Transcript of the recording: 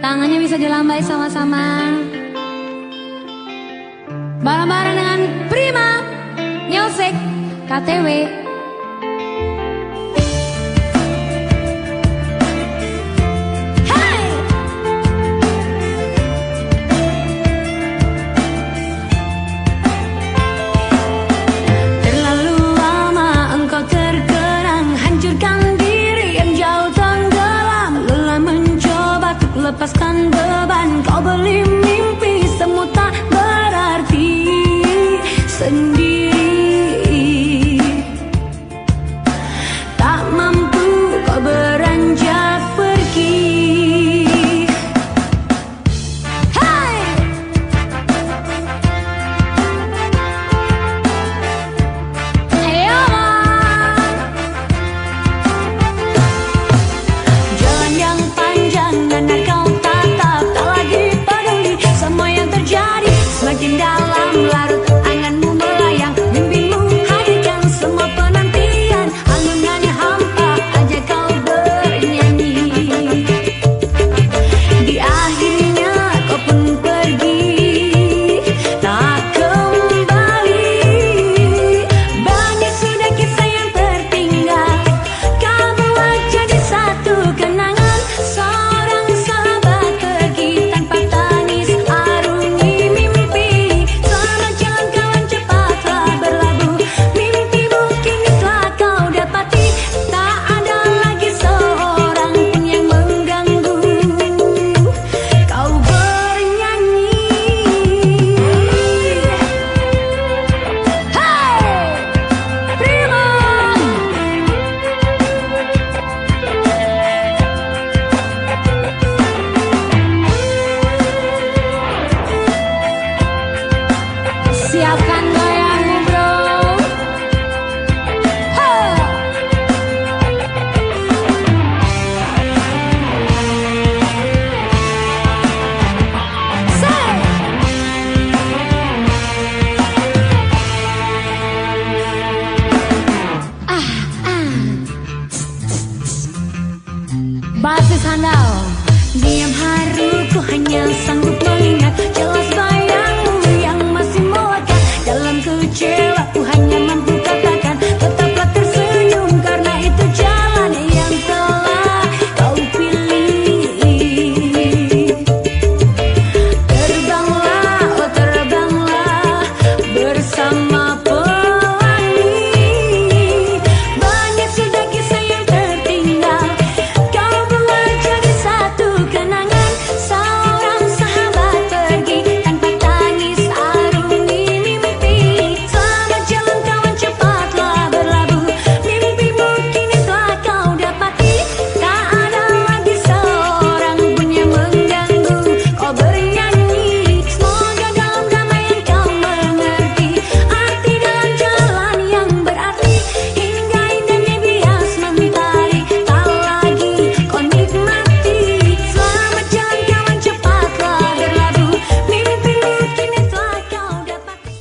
Tangannya bisa dilambai sama-sama. Bareng-bareng dengan Prima, Music, KTW. Lepaskan beban kau beli mimpi semua tak berarti. Sendiri dalam larut. Basis handal. Diam haru ku hanya sanggup mengingat